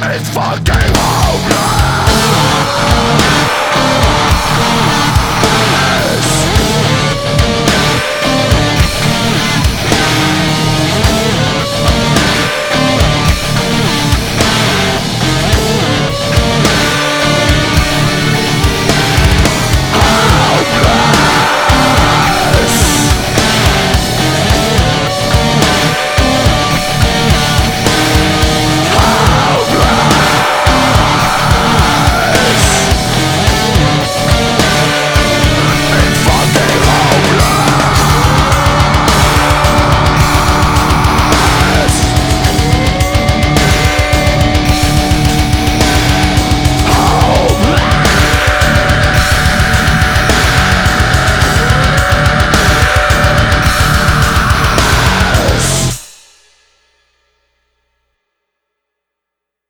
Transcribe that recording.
It's fucking hopeless.